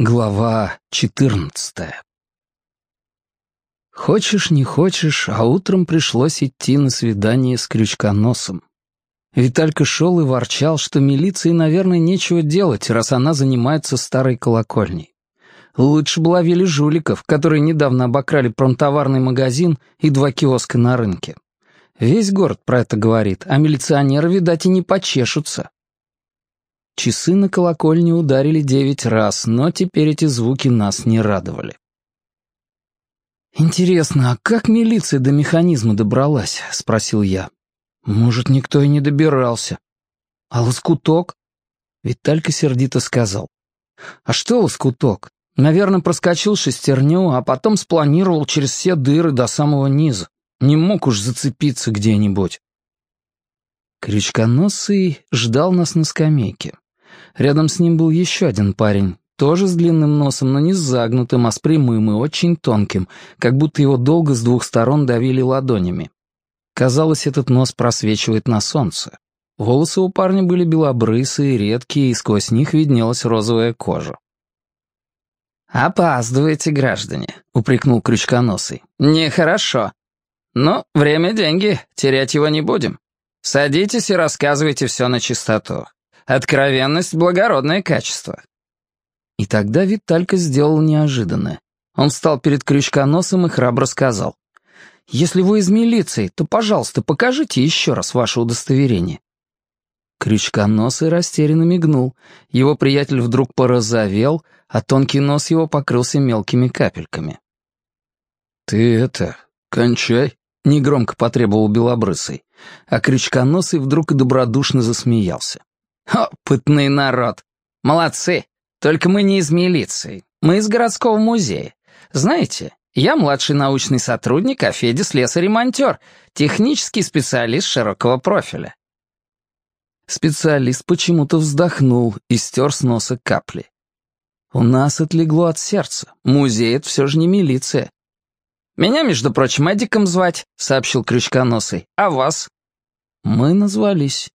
Глава четырнадцатая Хочешь, не хочешь, а утром пришлось идти на свидание с крючконосом. Виталька шел и ворчал, что милиции, наверное, нечего делать, раз она занимается старой колокольней. Лучше бы ловили жуликов, которые недавно обокрали промтоварный магазин и два киоска на рынке. Весь город про это говорит, а милиционеры, видать, и не почешутся. Часы на колокольне ударили девять раз, но теперь эти звуки нас не радовали. «Интересно, а как милиция до механизма добралась?» — спросил я. «Может, никто и не добирался». «А лоскуток?» Виталька сердито сказал. «А что лоскуток? Наверное, проскочил шестерню, а потом спланировал через все дыры до самого низа. Не мог уж зацепиться где-нибудь». Крючконосый ждал нас на скамейке. Рядом с ним был еще один парень, тоже с длинным носом, но не с загнутым, а с прямым и очень тонким, как будто его долго с двух сторон давили ладонями. Казалось, этот нос просвечивает на солнце. Волосы у парня были белобрысые, редкие, и сквозь них виднелась розовая кожа. «Опаздываете, граждане», — упрекнул Крючконосый. «Нехорошо. Но время — деньги, терять его не будем. Садитесь и рассказывайте все на чистоту. Откровенность — благородное качество». И тогда Виталька сделал неожиданное. Он встал перед крючконосом и храбро сказал. «Если вы из милиции, то, пожалуйста, покажите еще раз ваше удостоверение». Крючконосый растерянно мигнул. Его приятель вдруг порозовел, а тонкий нос его покрылся мелкими капельками. «Ты это, кончай», — негромко потребовал Белобрысый. А Крючконосый вдруг и добродушно засмеялся. «Опытный народ! Молодцы! Только мы не из милиции. Мы из городского музея. Знаете, я младший научный сотрудник, а Федя слесарь-ремонтер, технический специалист широкого профиля». Специалист почему-то вздохнул и стер с носа капли. «У нас отлегло от сердца. Музей — это все же не милиция». «Меня, между прочим, Эдиком звать», — сообщил Крючконосый. «А вас?» Мы назвались.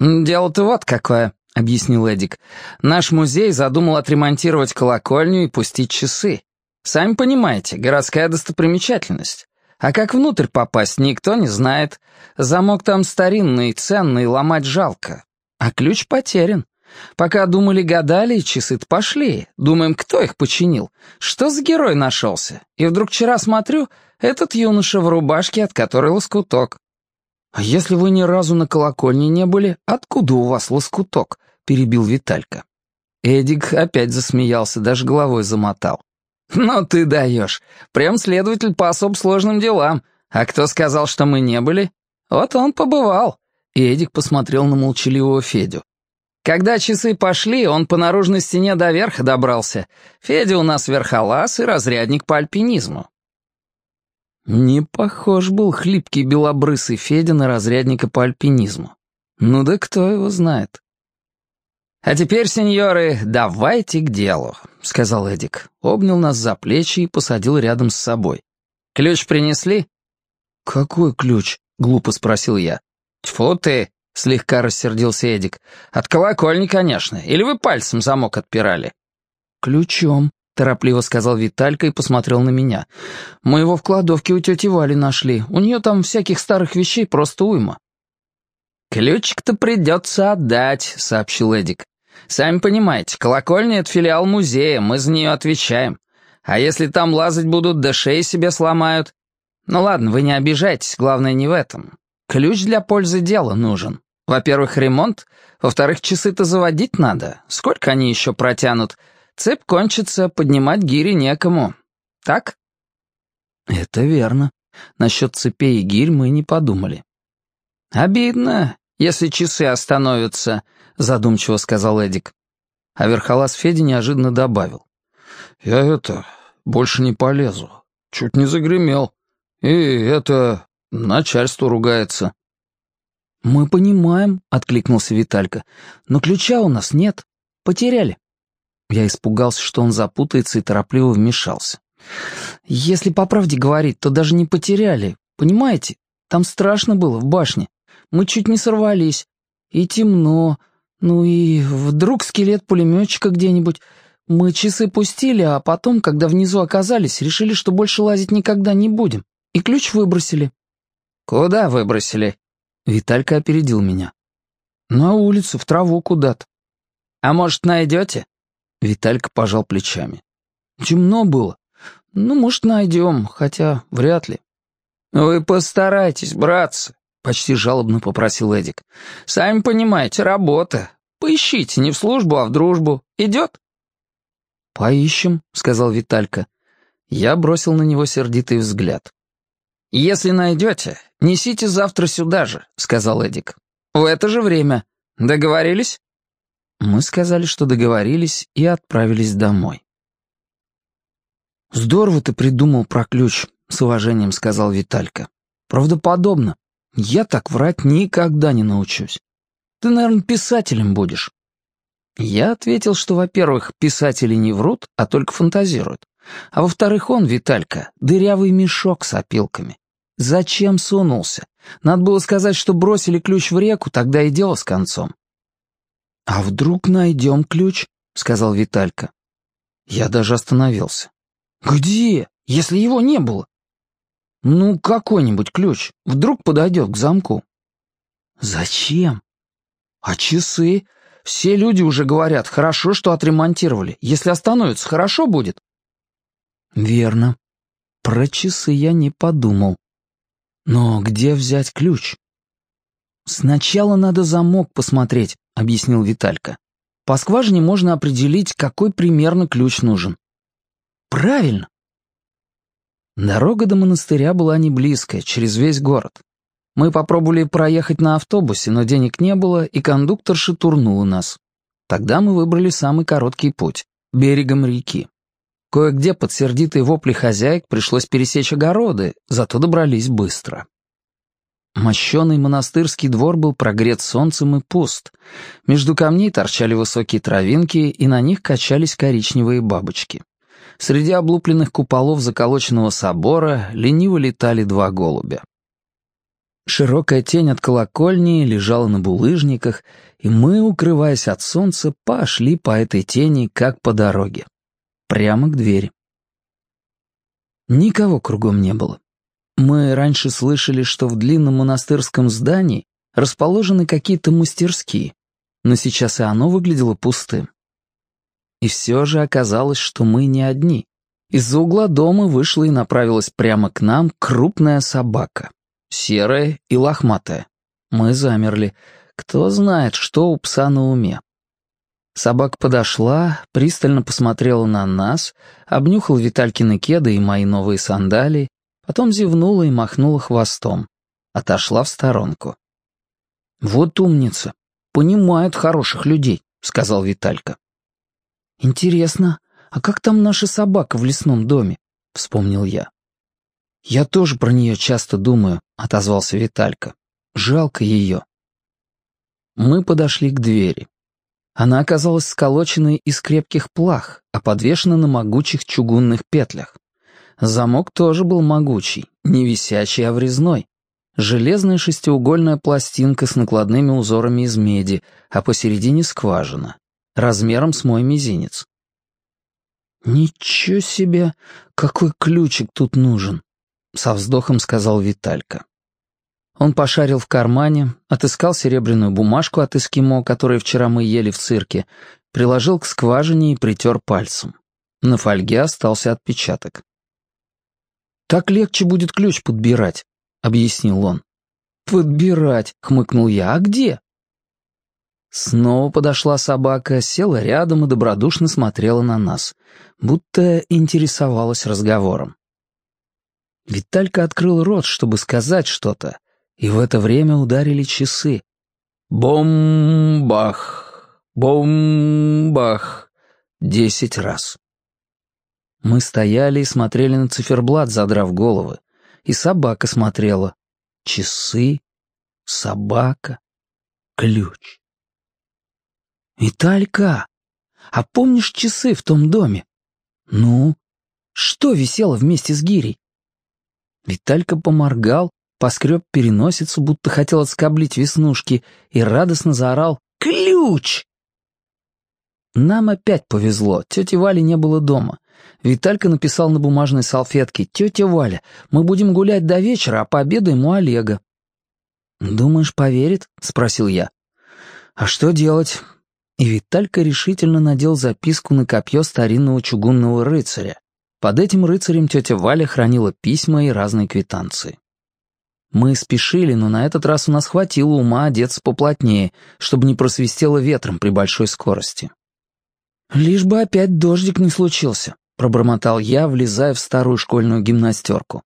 «Дело-то вот какое», — объяснил Эдик. «Наш музей задумал отремонтировать колокольню и пустить часы. Сами понимаете, городская достопримечательность. А как внутрь попасть, никто не знает. Замок там старинный, ценный, ломать жалко. А ключ потерян. Пока думали-гадали, часы-то пошли. Думаем, кто их починил? Что за герой нашелся? И вдруг вчера смотрю, этот юноша в рубашке, от которой лоскуток. «А если вы ни разу на колокольне не были, откуда у вас лоскуток?» — перебил Виталька. Эдик опять засмеялся, даже головой замотал. «Ну ты даешь. Прям следователь по особо сложным делам. А кто сказал, что мы не были? Вот он побывал». И Эдик посмотрел на молчаливого Федю. Когда часы пошли, он по наружной стене до верха добрался. Федя у нас верхолаз и разрядник по альпинизму. Не похож был хлипкий белобрысый Федя на разрядника по альпинизму. Ну да кто его знает. «А теперь, сеньоры, давайте к делу», — сказал Эдик. Обнял нас за плечи и посадил рядом с собой. «Ключ принесли?» «Какой ключ?» — глупо спросил я. «Тьфу ты!» — слегка рассердился Эдик. «От колокольни, конечно. Или вы пальцем замок отпирали?» «Ключом», торопливо сказал Виталька и посмотрел на меня. «Мы его в кладовке у тети Вали нашли. У нее там всяких старых вещей просто уйма». «Ключик-то придется отдать», — сообщил Эдик. «Сами понимаете, колокольня — это филиал музея, мы за нее отвечаем. А если там лазать будут, да шеи себе сломают? Ну ладно, вы не обижайтесь, главное не в этом. Ключ для пользы дела нужен. Во-первых, ремонт, во-вторых, часы-то заводить надо. Сколько они еще протянут?» Цепь кончится, поднимать гири некому. Так? Это верно. Насчет цепей и гирь мы не подумали. Обидно, если часы остановятся, задумчиво сказал Эдик. А верхолаз Федя неожиданно добавил. Я это, больше не полезу. Чуть не загремел. И это, начальство ругается. «Мы понимаем», — откликнулся Виталька. «Но ключа у нас нет. Потеряли». Я испугался, что он запутается и торопливо вмешался. «Если по правде говорить, то даже не потеряли. Понимаете? Там страшно было в башне. Мы чуть не сорвались. И темно. Ну и вдруг скелет пулеметчика где-нибудь. Мы часы пустили, а потом, когда внизу оказались, решили, что больше лазить никогда не будем. И ключ выбросили». «Куда выбросили?» Виталька опередил меня. «На улицу, в траву куда-то». «А может, найдете?» Виталька пожал плечами. «Темно было. Ну, может, найдем, хотя вряд ли». «Вы постарайтесь, братцы», — почти жалобно попросил Эдик. «Сами понимаете, работа. Поищите, не в службу, а в дружбу. Идет?» «Поищем», — сказал Виталька. Я бросил на него сердитый взгляд. «Если найдете, несите завтра сюда же», — сказал Эдик. «В это же время. Договорились?» Мы сказали, что договорились, и отправились домой. «Здорово ты придумал про ключ», — с уважением сказал Виталька. «Правдоподобно. Я так врать никогда не научусь. Ты, наверное, писателем будешь». Я ответил, что, во-первых, писатели не врут, а только фантазируют. А во-вторых, он, Виталька, дырявый мешок с опилками. Зачем сунулся? Надо было сказать, что бросили ключ в реку, тогда и дело с концом. «А вдруг найдем ключ?» — сказал Виталька. Я даже остановился. «Где, если его не было?» «Ну, какой-нибудь ключ. Вдруг подойдет к замку». «Зачем?» «А часы? Все люди уже говорят, хорошо, что отремонтировали. Если остановятся, хорошо будет?» «Верно. Про часы я не подумал. Но где взять ключ?» «Сначала надо замок посмотреть», — объяснил Виталька. «По скважине можно определить, какой примерно ключ нужен». «Правильно». Дорога до монастыря была не близкая, через весь город. Мы попробовали проехать на автобусе, но денег не было, и кондукторша турнула нас. Тогда мы выбрали самый короткий путь — берегом реки. Кое-где под сердитые вопли хозяек пришлось пересечь огороды, зато добрались быстро. Мощеный монастырский двор был прогрет солнцем и пуст. Между камней торчали высокие травинки, и на них качались коричневые бабочки. Среди облупленных куполов заколоченного собора лениво летали два голубя. Широкая тень от колокольни лежала на булыжниках, и мы, укрываясь от солнца, пошли по этой тени, как по дороге. Прямо к двери. Никого кругом не было. Мы раньше слышали, что в длинном монастырском здании расположены какие-то мастерские, но сейчас и оно выглядело пустым. И все же оказалось, что мы не одни. Из-за угла дома вышла и направилась прямо к нам крупная собака. Серая и лохматая. Мы замерли. Кто знает, что у пса на уме. Собака подошла, пристально посмотрела на нас, обнюхала Виталькины кеды и мои новые сандалии, потом зевнула и махнула хвостом. Отошла в сторонку. «Вот умница. Понимает хороших людей», — сказал Виталька. «Интересно, а как там наша собака в лесном доме?» — вспомнил я. «Я тоже про нее часто думаю», — отозвался Виталька. «Жалко ее». Мы подошли к двери. Она оказалась сколоченной из крепких плах, а подвешена на могучих чугунных петлях. Замок тоже был могучий, не висячий, а врезной. Железная шестиугольная пластинка с накладными узорами из меди, а посередине скважина, размером с мой мизинец. «Ничего себе, какой ключик тут нужен!» — со вздохом сказал Виталька. Он пошарил в кармане, отыскал серебряную бумажку от эскимо, которую вчера мы ели в цирке, приложил к скважине и притер пальцем. На фольге остался отпечаток. «Так легче будет ключ подбирать», — объяснил он. «Подбирать», — хмыкнул я, — «а где?» Снова подошла собака, села рядом и добродушно смотрела на нас, будто интересовалась разговором. Виталька открыл рот, чтобы сказать что-то, и в это время ударили часы. Бомбах, бомбах, десять раз. Мы стояли и смотрели на циферблат, задрав головы. И собака смотрела. Часы, собака, ключ. «Виталька, а помнишь часы в том доме?» «Ну, что висело вместе с гирей?» Виталька поморгал, поскреб переносицу, будто хотел отскоблить веснушки, и радостно заорал «Ключ!» Нам опять повезло, тети Вали не было дома. Виталька написал на бумажной салфетке «Тетя Валя, мы будем гулять до вечера, а пообедаем у Олега». «Думаешь, поверит?» — спросил я. «А что делать?» И Виталька решительно надел записку на копье старинного чугунного рыцаря. Под этим рыцарем тетя Валя хранила письма и разные квитанции. Мы спешили, но на этот раз у нас хватило ума одеться поплотнее, чтобы не просвистело ветром при большой скорости. «Лишь бы опять дождик не случился», — пробормотал я, влезая в старую школьную гимнастерку.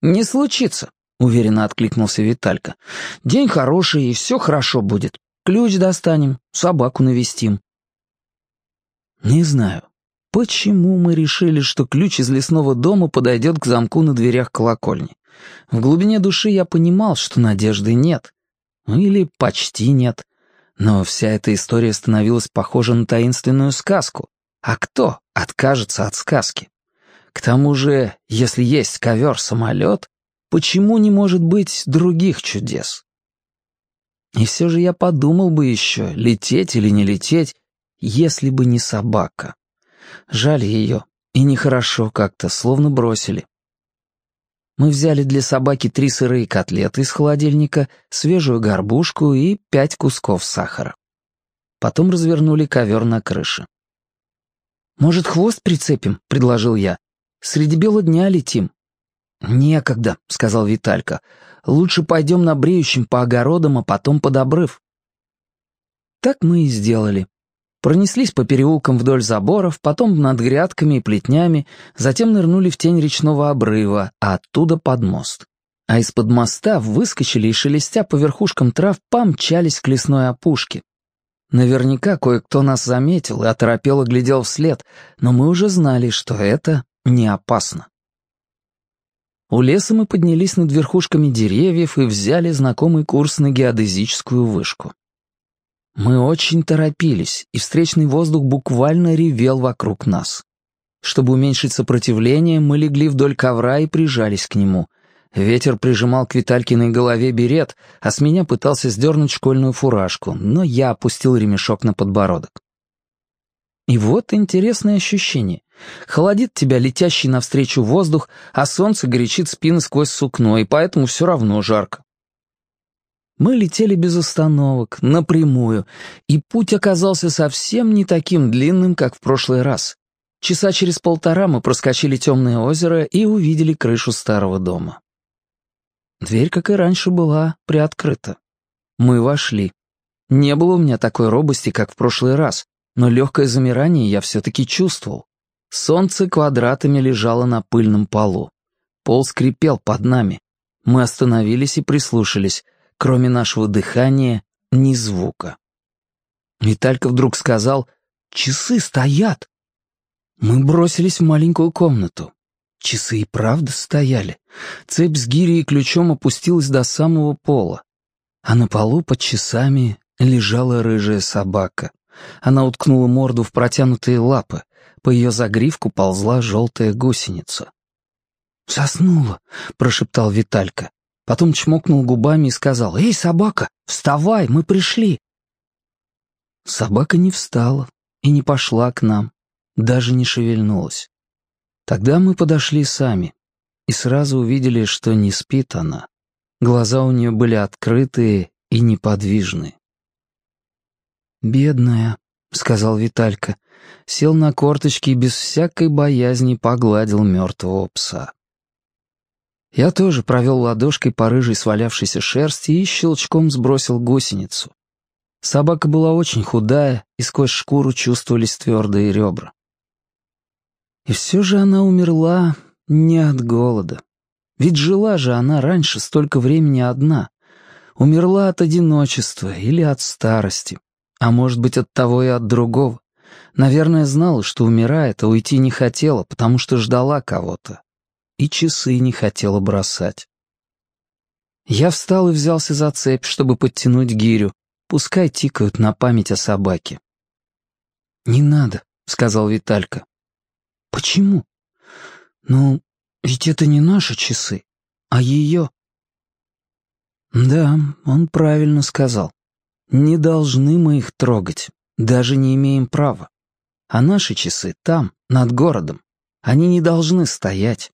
«Не случится», — уверенно откликнулся Виталька. «День хороший, и все хорошо будет. Ключ достанем, собаку навестим». Не знаю, почему мы решили, что ключ из лесного дома подойдет к замку на дверях колокольни. В глубине души я понимал, что надежды нет. Ну или почти нет. Но вся эта история становилась похожа на таинственную сказку. А кто откажется от сказки? К тому же, если есть ковер-самолет, почему не может быть других чудес? И все же я подумал бы еще, лететь или не лететь, если бы не собака. Жаль ее, и нехорошо как-то, словно бросили. Мы взяли для собаки три сырые котлеты из холодильника, свежую горбушку и пять кусков сахара. Потом развернули ковер на крыше. «Может, хвост прицепим?» — предложил я. «Среди бела дня летим». «Некогда», — сказал Виталька. «Лучше пойдем на бреющем по огородам, а потом под обрыв». Так мы и сделали. Пронеслись по переулкам вдоль заборов, потом над грядками и плетнями, затем нырнули в тень речного обрыва, а оттуда под мост. А из-под моста выскочили и, шелестя по верхушкам трав, помчались к лесной опушке. Наверняка кое-кто нас заметил и оторопело глядел вслед, но мы уже знали, что это не опасно. У леса мы поднялись над верхушками деревьев и взяли знакомый курс на геодезическую вышку. Мы очень торопились, и встречный воздух буквально ревел вокруг нас. Чтобы уменьшить сопротивление, мы легли вдоль ковра и прижались к нему. Ветер прижимал к Виталькиной голове берет, а с меня пытался сдернуть школьную фуражку, но я опустил ремешок на подбородок. И вот интересное ощущение. Холодит тебя летящий навстречу воздух, а солнце горячит спины сквозь сукно, и поэтому все равно жарко. Мы летели без остановок, напрямую, и путь оказался совсем не таким длинным, как в прошлый раз. Часа через полтора мы проскочили темное озеро и увидели крышу старого дома. Дверь, как и раньше, была приоткрыта. Мы вошли. Не было у меня такой робости, как в прошлый раз, но легкое замирание я все-таки чувствовал. Солнце квадратами лежало на пыльном полу. Пол скрипел под нами. Мы остановились и прислушались — Кроме нашего дыхания, ни звука. Виталька вдруг сказал «Часы стоят!» Мы бросились в маленькую комнату. Часы и правда стояли. Цепь с гирей и ключом опустилась до самого пола. А на полу под часами лежала рыжая собака. Она уткнула морду в протянутые лапы. По ее загривку ползла желтая гусеница. «Заснула», — прошептал Виталька. Потом чмокнул губами и сказал, «Эй, собака, вставай, мы пришли!» Собака не встала и не пошла к нам, даже не шевельнулась. Тогда мы подошли сами и сразу увидели, что не спит она. Глаза у нее были открытые и неподвижные. «Бедная», — сказал Виталька, сел на корточки и без всякой боязни погладил мертвого пса. Я тоже провел ладошкой по рыжей свалявшейся шерсти и щелчком сбросил гусеницу. Собака была очень худая, и сквозь шкуру чувствовались твердые ребра. И все же она умерла не от голода. Ведь жила же она раньше столько времени одна. Умерла от одиночества или от старости. А может быть, от того и от другого. Наверное, знала, что умирает, а уйти не хотела, потому что ждала кого-то и часы не хотела бросать. Я встал и взялся за цепь, чтобы подтянуть гирю. Пускай тикают на память о собаке. «Не надо», — сказал Виталька. «Почему?» «Ну, ведь это не наши часы, а ее». «Да, он правильно сказал. Не должны мы их трогать, даже не имеем права. А наши часы там, над городом. Они не должны стоять.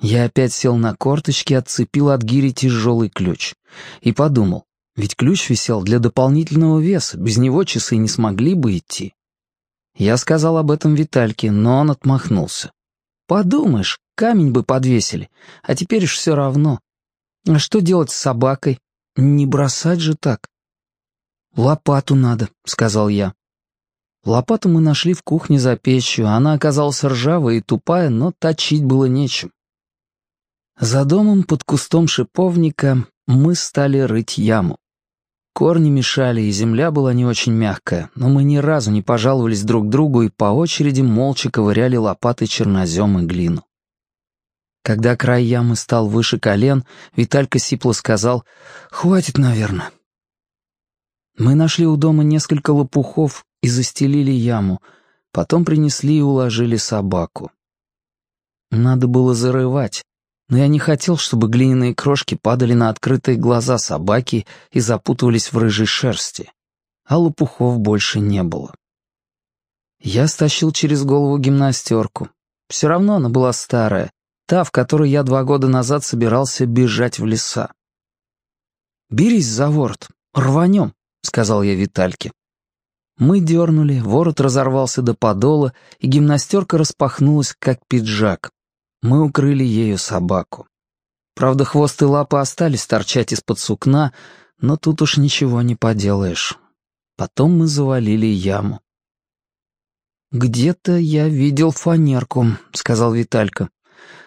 Я опять сел на корточки, отцепил от гири тяжелый ключ. И подумал, ведь ключ висел для дополнительного веса, без него часы не смогли бы идти. Я сказал об этом Витальке, но он отмахнулся. «Подумаешь, камень бы подвесили, а теперь уж все равно. А что делать с собакой? Не бросать же так». «Лопату надо», — сказал я. Лопату мы нашли в кухне за печью, она оказалась ржавая и тупая, но точить было нечем. За домом под кустом шиповника мы стали рыть яму. Корни мешали, и земля была не очень мягкая, но мы ни разу не пожаловались друг другу и по очереди молча ковыряли лопатой чернозем и глину. Когда край ямы стал выше колен, Виталька сипло сказал «Хватит, наверное». Мы нашли у дома несколько лопухов и застелили яму, потом принесли и уложили собаку. Надо было зарывать, но я не хотел, чтобы глиняные крошки падали на открытые глаза собаки и запутывались в рыжей шерсти. А лопухов больше не было. Я стащил через голову гимнастерку. Все равно она была старая, та, в которой я два года назад собирался бежать в леса. «Берись за ворот, рванем», — сказал я Витальке. Мы дернули, ворот разорвался до подола, и гимнастерка распахнулась, как пиджак. Мы укрыли ею собаку. Правда, хвост и лапы остались торчать из-под сукна, но тут уж ничего не поделаешь. Потом мы завалили яму. «Где-то я видел фанерку», — сказал Виталька.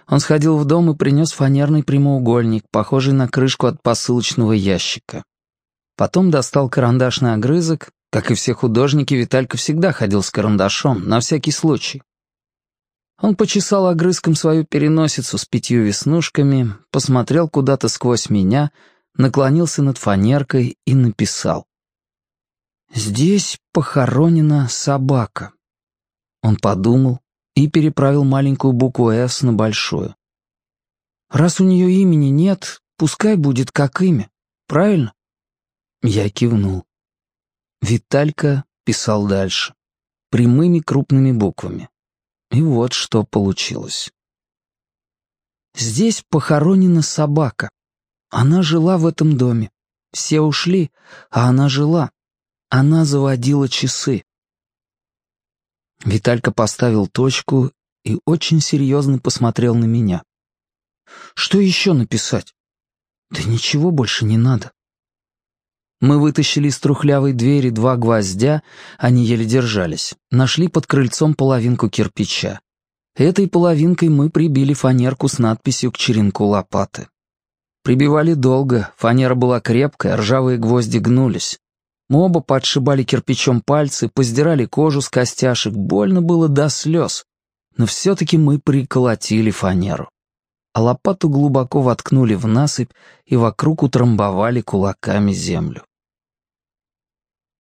Он сходил в дом и принес фанерный прямоугольник, похожий на крышку от посылочного ящика. Потом достал карандашный огрызок. Как и все художники, Виталька всегда ходил с карандашом, на всякий случай. Он почесал огрызком свою переносицу с пятью веснушками, посмотрел куда-то сквозь меня, наклонился над фанеркой и написал. «Здесь похоронена собака». Он подумал и переправил маленькую букву «С» на большую. «Раз у нее имени нет, пускай будет как имя, правильно?» Я кивнул. Виталька писал дальше, прямыми крупными буквами. И вот что получилось. Здесь похоронена собака. Она жила в этом доме. Все ушли, а она жила. Она заводила часы. Виталька поставил точку и очень серьезно посмотрел на меня. «Что еще написать?» «Да ничего больше не надо. Мы вытащили из трухлявой двери два гвоздя, они еле держались, нашли под крыльцом половинку кирпича. Этой половинкой мы прибили фанерку с надписью к черенку лопаты. Прибивали долго, фанера была крепкая, ржавые гвозди гнулись. Мы оба подшибали кирпичом пальцы, поздирали кожу с костяшек, больно было до слез. Но все-таки мы приколотили фанеру. А лопату глубоко воткнули в насыпь и вокруг утрамбовали кулаками землю.